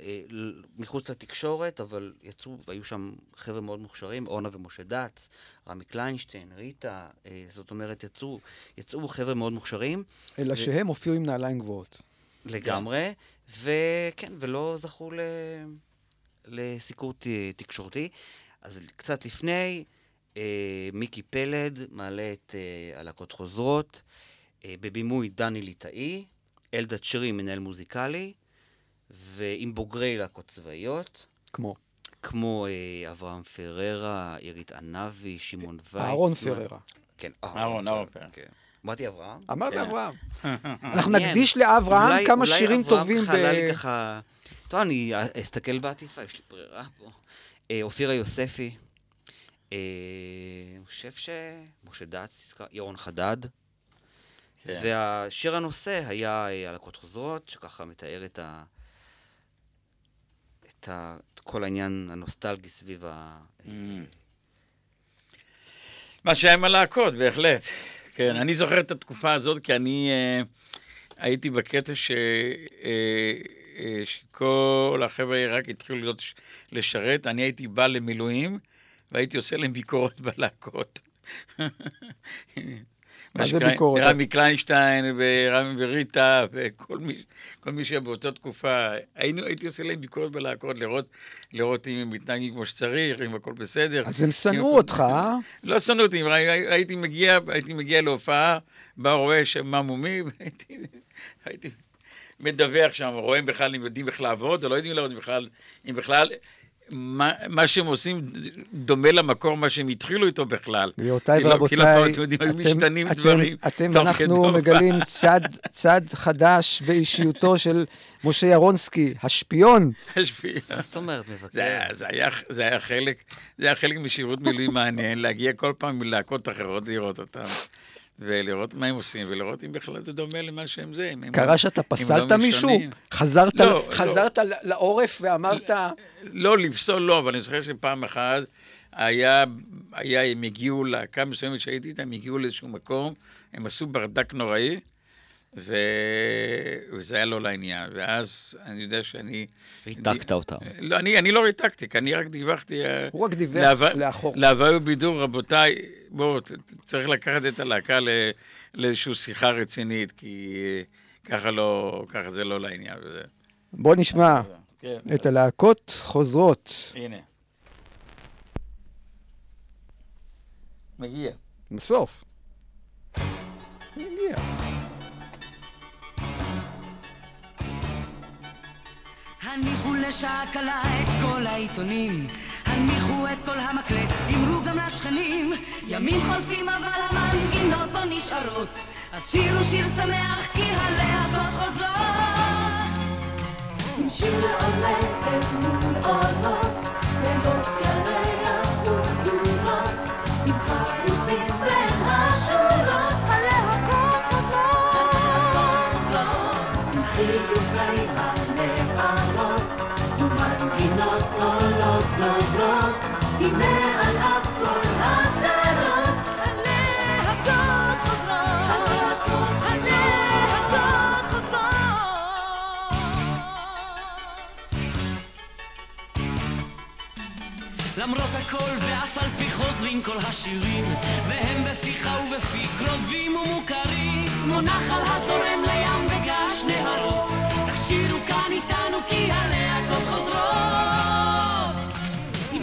מחוץ לתקשורת, אבל יצאו, והיו שם חבר'ה מאוד מוכשרים, אורנה ומשה דץ, רמי קליינשטיין, ריטה, uh, זאת אומרת, יצאו, יצאו חבר'ה מאוד מוכשרים. אלא ו- שהם הופיעו עם נעליים גבוהות. לגמרי, וכן, ולא זכו ל... לסיקור. תקשורתי. אז קצת לפני, אה, מיקי פלד מעלה את אה, הלהקות חוזרות, אה, בבימוי דני ליטאי, אלדד שרי, מנהל מוזיקלי, ועם בוגרי להקות צבאיות. כמו? כמו אה, אברהם פררה, עירית ענבי, שמעון ויצמן. אהרון פררה. כן, אהרון, אהרון פררה. כן. אמרתי אברהם? אמרת כן. אברהם. אנחנו. נקדיש לאברהם אולי- כמה אולי שירים אברהם טובים ב... ככה עלה לי ככה... טוב, אני אסתכל בעטיפה, יש לי ברירה פה. אה, אופירה יוספי. אה, אני חושב ש... משה דץ, ירון חדד. כן. והשיר הנושא היה אה, הלקות חוזרות, שככה מתאר את ה... את ה... את כל העניין הנוסטלגי סביב ה... מה שהיה עם הלהקות, בהחלט. כן, אני זוכר את התקופה הזאת, כי אני אה, הייתי בקטע ש... אה, אה, שכל החבר'ה רק התחילו להיות, לשרת, אני הייתי בא למילואים, והייתי עושה להם ביקורת בלהקות. מה זה ביקורת? רמי קליינשטיין ורמי וריטה וכל מי, כל מי שהיה באותה תקופה, היינו, הייתי עושה להם ביקורת בלהקות, לראות, לראות אם הם מתנהגים כמו שצריך, אם הכל בסדר. אז הם שנאו הכל- אותך, אה? לא שנאו אותי, הי- הי- הייתי מגיע, הייתי מגיע להופעה, בא רואה שמה מומי, והייתי הייתי מדווח שם, רואה אם בכלל, אם יודעים איך לעבוד, או לא יודעים לעבוד בכלל, אם בכלל מה, מה שהם עושים דומה למקור, מה שהם התחילו איתו בכלל. גבירותיי כי לא- כי ורבותיי, לא, אתם אתם- אתם- דברים. אתם תוך ואנחנו כדי הופעה. מגלים צד, צד חדש באישיותו של משה ירונסקי, השפיון. השפיע. מה זאת אומרת, מבקר? זה היה חלק, זה היה חלק משירות מילואים מעניין, להגיע כל פעם מלהקות אחרות, לראות אותם, ולראות מה הם עושים, ולראות אם בכלל זה דומה למה שהם זה. קרה לא- שאתה לא פסלת מישהו? משונים. חזרת, לא, לא. חזרת ל- לעורף ואמרת, לא, לפסול לא, אבל אני זוכר שפעם אחת היה, היה, הם הגיעו, להקה מסוימת שהייתי איתם, הם הגיעו לאיזשהו מקום, הם עשו ברדק נוראי, ו... וזה היה לא לעניין. ואז אני יודע שאני... ריתקת אותם. לא, אני, אני לא ריתקתי, כי אני רק דיווחתי... אה, הוא רק דיווח להווה- לאחור. להווי ובידור, רבותיי, בואו, צריך לקחת את הלהקה ל- לאיזושהי שיחה רצינית, כי אה, ככה לא, ככה זה לא לעניין. וזה. בוא נשמע כן. את הלהקות חוזרות. הנה. מגיע. בסוף. הגיע. הניחו לשעה קלה את כל העיתונים, הנמיכו את כל המקלט, אמרו גם לשכנים. ימים חולפים אבל המנגינות פה נשארות, אז שירו שיר שמח כי הלהקות חוזרות. עם שיר מול עולות, למרות הכל ואף על פי חוזרים כל השירים, והם בפיך ובפי קרובים ומוכרים. מונח על הזורם לים בגש נהרות, תכשירו כאן איתנו כי הלהקות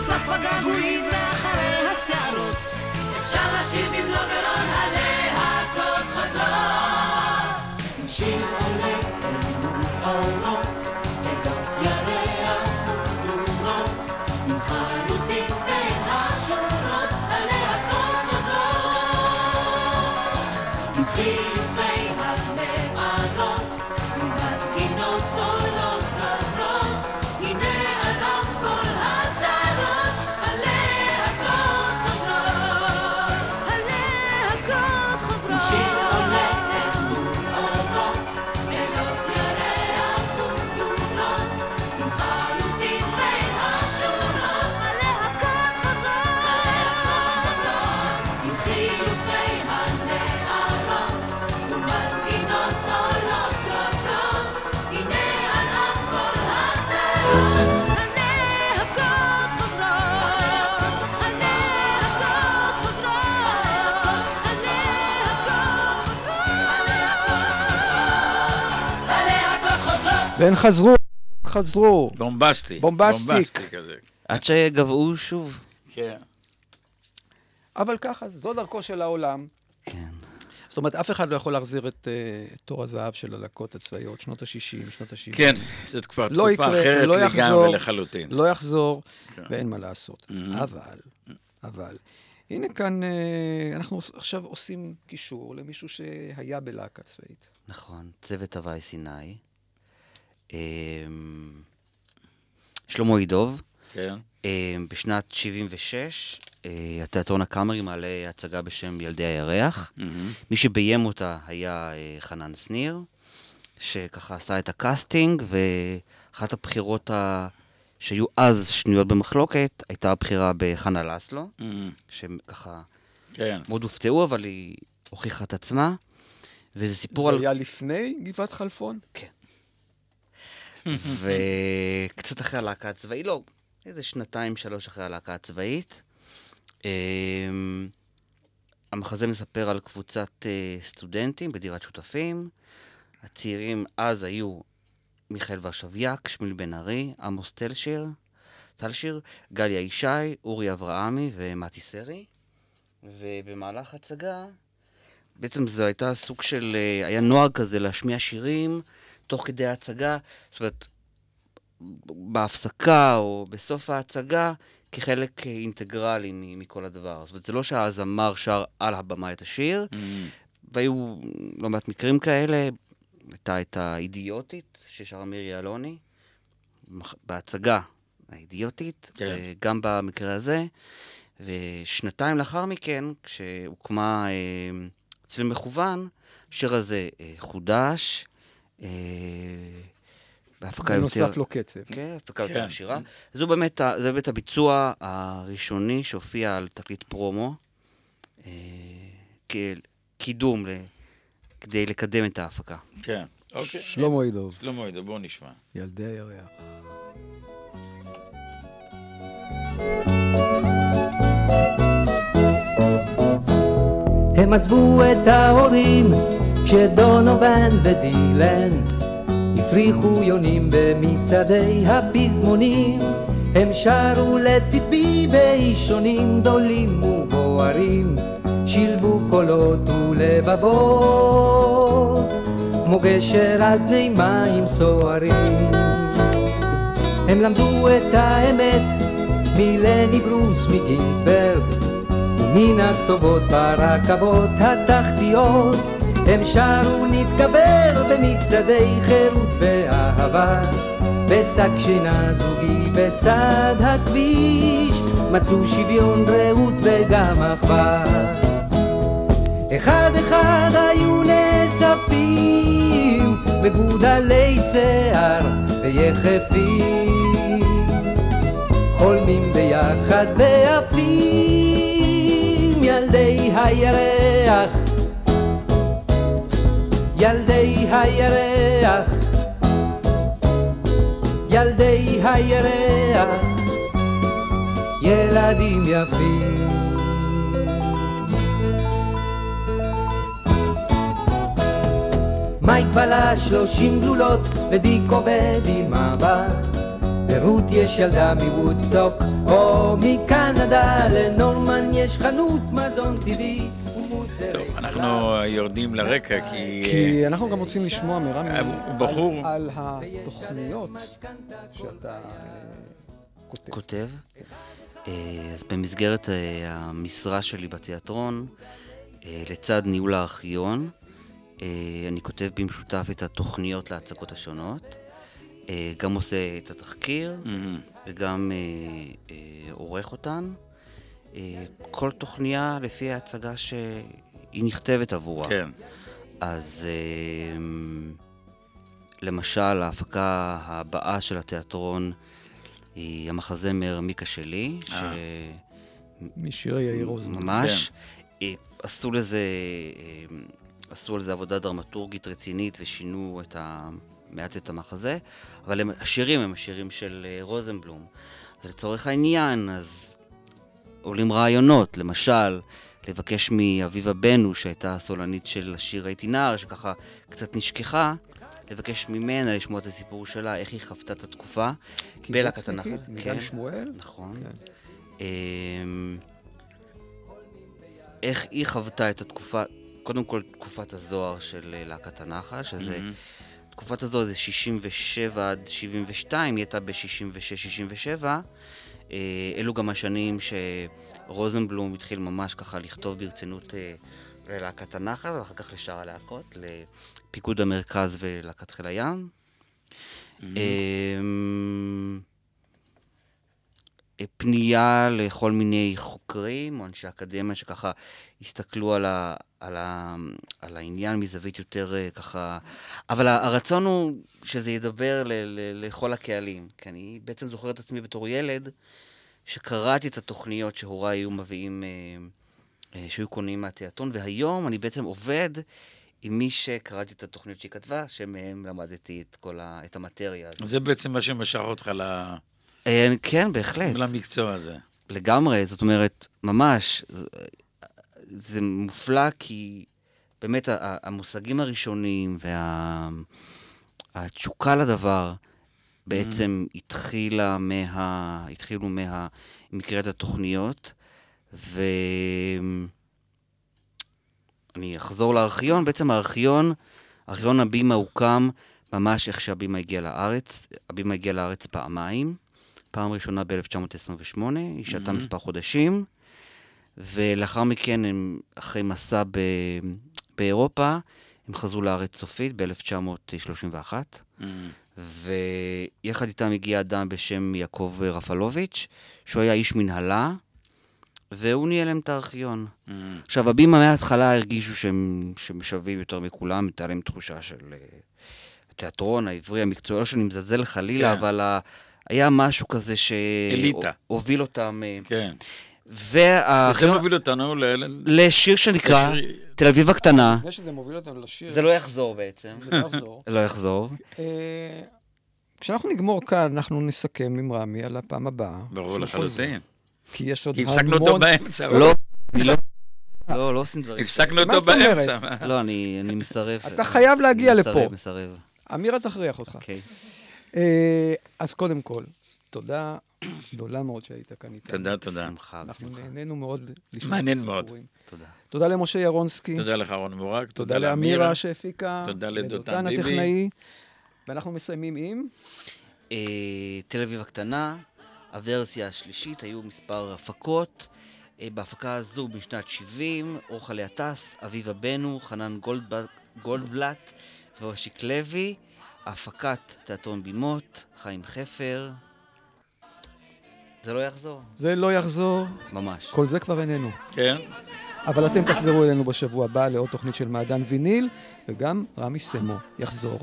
בסוף הגעגועים ואחרי הסערות, אפשר לשיר במלוא גרון הלהקות חוזרות. שיר עולה והן חזרו, חזרו. בומבסטי. Boombastic. כזה. עד שגוועו שוב. כן. אבל ככה, זו דרכו של העולם. כן. זאת אומרת, אף אחד לא יכול להחזיר את uh, תור הזהב של הלהקות הצבאיות, שנות ה-60, שנות ה-70. כן, זאת כבר לא תקופה יקרה, אחרת לא לגמרי יחזור, לחלוטין. לא יחזור, כן. ואין מה לעשות. Mhm. אבל, אבל, הנה כאן, אה, אנחנו עכשיו עושים קישור למישהו שהיה בלהקה צבאית. נכון, צוות הווי סיני. אמ, שלמה ידוב. כן. אמ, בשנת 76 אה, התיאטרון הקאמרי מעלה הצגה בשם ילדי הירח. מי שביים אותה היה אה, חנן שניר, שככה עשה את ה casting, ואחת הבחירות ה... שהיו אז שנויות במחלוקת, הייתה הבחירה בחנה לסלו, שככה כן. מאוד הופתעו, אבל היא הוכיחה את עצמה. וזה סיפור זה על... היה לפני גבעת חלפון? כן. וקצת אחרי הלהקה הצבאית, לא, איזה שנתיים, שלוש אחרי הלהקה הצבאית. אמ, המחזה מספר על קבוצת אה, סטודנטים בדירת שותפים. הצעירים אז היו מיכאל ורשביאק, שמיל בן ארי, עמוס טלשיר, טלשיר, גליה ישי, אורי אברהמי ומתי סרי. ובמהלך הצגה, בעצם זו הייתה סוג של, אה, היה נוהג כזה להשמיע שירים תוך כדי ההצגה, זאת אומרת, בהפסקה או בסוף ההצגה, כחלק אינטגרלי מכל הדבר. זאת אומרת, זה לא שהזמר שר על הבמה את השיר, והיו לא מעט מקרים כאלה. הייתה את האידיוטית, ששרה מירי אלוני, בהצגה האידיוטית, כן. וגם במקרה הזה. ושנתיים לאחר מכן, כשהוקמה אה, צליל מכוון, השיר הזה אה, חודש, בהפקה יותר... ונוסף לו קצב. כן, הפקה יותר כן. עשירה. ה- זה באמת הביצוע הראשוני שהופיע על תקליט פרומו, אה, כקידום, כדי לקדם את ההפקה. כן, אוקיי. שלמה ידוב. שלמה ידוב, בואו נשמע. ילדי הירח. הם עזבו את ההורים כשדונובן ודילן הפריחו יונים במצעדי הפזמונים. הם שרו לטבעי באישונים גדולים ובוערים שילבו קולות ולבבות כמו גשר על פני מים סוערים. הם למדו את האמת מלני ברוס מגינסברג מן הכתובות ברכבות התחתיות הם שרו נתגבר במצעדי חירות ואהבה בשק שינה זוגי בצד הכביש מצאו שוויון רעות וגם אחווה. אחד אחד היו נאספים מגודלי שיער ויחפים חולמים ביחד ועפים ילדי הירח ילדי הירח ילדי הירח ילדים יפים מייק בלע שלושים גלולות ודיק עובד עם מבט לרות יש ילדה מוודסטוק או מקנדה לנורמן יש חנות מזון טבעי טוב, אנחנו יורדים לרקע כי... כי אנחנו גם רוצים לשמוע מרמי אה, בחור- על על התוכניות שאתה אה, כותב. כותב. אה, אז במסגרת אה, המשרה שלי בתיאטרון, אה, לצד ניהול הארכיון, אה, אני כותב במשותף את התוכניות להצגות השונות. אה, גם עושה את התחקיר, וגם אה, אה, עורך אותן. אה, כל תוכניה לפי ההצגה שהיא נכתבת עבורה. כן. אז אה, למשל, ההפקה הבאה של התיאטרון היא המחזמר מיקה שלי, ש... אה. משירי יאיר רוזן. ממש. אה, עשו לזה, אה, עשו על זה עבודה דרמטורגית רצינית ושינו את ה... מעט את המחזה, אבל הם, השירים הם השירים של אה, רוזנבלום. אז לצורך העניין, אז עולים רעיונות, למשל, לבקש מאביבה בנו, שהייתה הסולנית של השיר הייתי נער, שככה קצת נשכחה, לבקש ממנה לשמוע את הסיפור שלה, איך היא חוותה את התקופה. בלהקת הנחל. קיבוצניקית, מגן שמואל. נכון. אמ, איך היא חוותה את התקופה, קודם כל תקופת הזוהר של אה, להקת הנחל, שזה... מהמם. תקופת הזוהר זה 67 עד 72, היא הייתה ב-66-67. אה, אלו גם השנים שרוזנבלום התחיל ממש ככה לכתוב ברצינות אה, ללהקת הנחל, ואחר כך לשאר הלהקות, לפיקוד המרכז ולהקת חיל הים. אמ, אה, פנייה לכל מיני חוקרים או אנשי אקדמיה שככה הסתכלו על, ה, על, ה, על העניין מזווית יותר אה, ככה... אבל הרצון הוא שזה ידבר ל, ל, לכל הקהלים. כי אני בעצם זוכר את עצמי בתור ילד, שקראתי את התוכניות שהוריי היו מביאים, אה, שהיו קונים מהתיאטרון, והיום אני בעצם עובד עם מי שקראתי את התוכניות שהיא כתבה, שמהם למדתי את כל ה, את המטריה הזאת. זה בעצם מה שמשך אותך ל... אה, כן, בהחלט. למקצוע הזה. לגמרי, זאת אומרת, ממש, זה, מופלא כי באמת המושגים הראשונים והתשוקה לדבר בעצם Mm-hmm. התחילה מה... התחילו מה... מקריאת התוכניות, ואני אחזור לארכיון, בעצם הארכיון, ארכיון הבימה הוקם ממש איך שהבימה הגיעה לארץ. הבימה הגיעה לארץ פעמיים. פעם ראשונה ב-1928, היא שהתה Mhm. מספר חודשים, ולאחר מכן, הם, אחרי מסע ב, באירופה, הם חזרו לארץ סופית ב-1931, Mm. ויחד איתם הגיע אדם בשם יעקב רפלוביץ', שהוא היה איש מנהלה, והוא ניהל להם את הארכיון. Mm. עכשיו, הבימה מההתחלה הרגישו שהם, שהם שווים יותר מכולם, הייתה להם תחושה של אה, התיאטרון העברי המקצועי, לא שאני מזלזל חלילה, כן. אבל ה... היה משהו כזה. שהוביל אותם. אה, כן. וה... וזה מוביל אותנו ל... לשיר שנקרא תל אביב הקטנה. לפני שזה מוביל אותנו לשיר... זה לא יחזור בעצם. זה לא יחזור. לא יחזור. אה, כשאנחנו נגמור כאן, אנחנו נסכם עם רמי על הפעם הבאה. ברור לחלוטין. כי יש עוד כי המון... הפסקנו אותו באמצע. לא, לא... לא, לא עושים דברים. הפסקנו אותו? באמצע. לא, אני אני מסרב. אתה חייב להגיע מסרב, לפה. מסרב. אמירה תכריח אותך. אוקיי. אה, אז קודם כל, תודה גדולה מאוד שהיית כאן איתנו. תודה, תודה. שמחה, אנחנו בשמחה. נהנינו מאוד לשמוע מעניין מאוד. תודה. תודה למשה ירונסקי. תודה לך, רון מורג. תודה לאמירה שהפיקה. תודה לדותן ביבי. הטכנאי. ואנחנו מסיימים עם... אה, תל אביב הקטנה, הוורסיה השלישית, היו מספר הפקות. אה, בהפקה הזו בשנת 70, אורחלה עטס, אביבה בנו, חנן גולדב- גולדבלט ואושיק לוי. הפקת תיאטרון בימות, חיים חפר. זה לא יחזור. זה לא יחזור. ממש. כל זה כבר איננו. כן. אבל אתם תחזרו אלינו בשבוע הבא לעוד תוכנית של מעדן ויניל, וגם רמי סמו יחזור.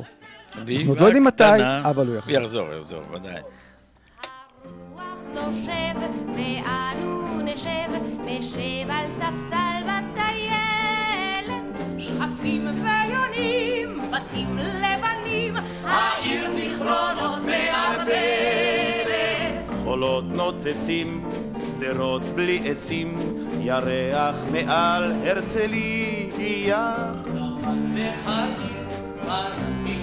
אנחנו עוד לא יודעים מתי. אבל הוא יחזור. יחזור, יחזור, ודאי. שכפים ויונים, בתים לבנים, העיר זיכרונות מערבבת. חולות נוצצים, שדרות בלי עצים, ירח מעל הרצליה. וחיים על משני